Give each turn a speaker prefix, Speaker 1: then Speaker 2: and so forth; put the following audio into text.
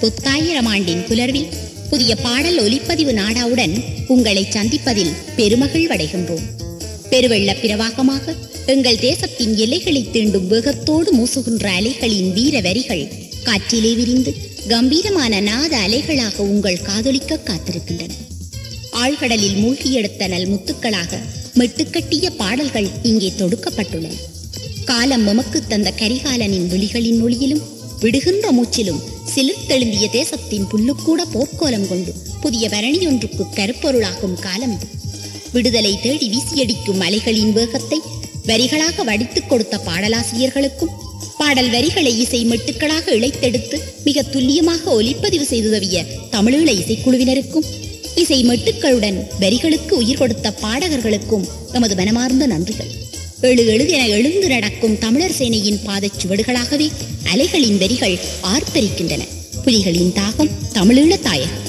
Speaker 1: புத்தாயிரம் ஆண்டின் புலர்வில் புதிய பாடல் ஒலிப்பதிவு நாடாவுடன் உங்களை சந்திப்பதில் பெருமகிழ்வடைகின்றோம் பெருவெள்ள பிரவாகமாக எங்கள் தேசத்தின் எல்லைகளை தீண்டும் வேகத்தோடு மூசுகின்ற அலைகளின் வீர வரிகள் காற்றிலே விரிந்து கம்பீரமான நாத அலைகளாக உங்கள் காதொலிக்க காத்திருக்கின்றன. ஆழ்கடலில் மூழ்கியெடுத்த நல் முத்துக்களாக மெட்டுக்கட்டிய பாடல்கள் இங்கே தொடுக்கப்பட்டுள்ளன. காலம் எமக்கு தந்த கரிகாலனின் விழிகளின் ஒளியிலும் விடுகின்ற மூச்சிலும் சிலிர்த்தெழுந்திய தேசத்தின் புல்லுக்கூட போர்க்கோலம் கொண்டு புதிய பரணியொன்றுக்கு கருப்பொருளாகும் காலம். விடுதலை தேடி வீசியடிக்கும் அலைகளின் வேகத்தை வரிகளாக வடித்துக் கொடுத்த பாடலாசிரியர்களுக்கும் பாடல் வரிகளை இசை மெட்டுக்களாக இழைத்தெடுத்து மிக துல்லியமாக ஒலிப்பதிவு செய்துதவிய தமிழீழ இசைக்குழுவினருக்கும் இசை மெட்டுக்களுடன் வரிகளுக்கு உயிர் கொடுத்த பாடகர்களுக்கும் நமது மனமார்ந்த நன்றிகள். எழு எழுது என எழுந்து நடக்கும் தமிழர் சேனையின் பாதச் சுவடுகளாகவே அலைகளின் வரிகள் ஆர்ப்பரிக்கின்றன புலிகளின் தாகம் தமிழீழ தாயகம்.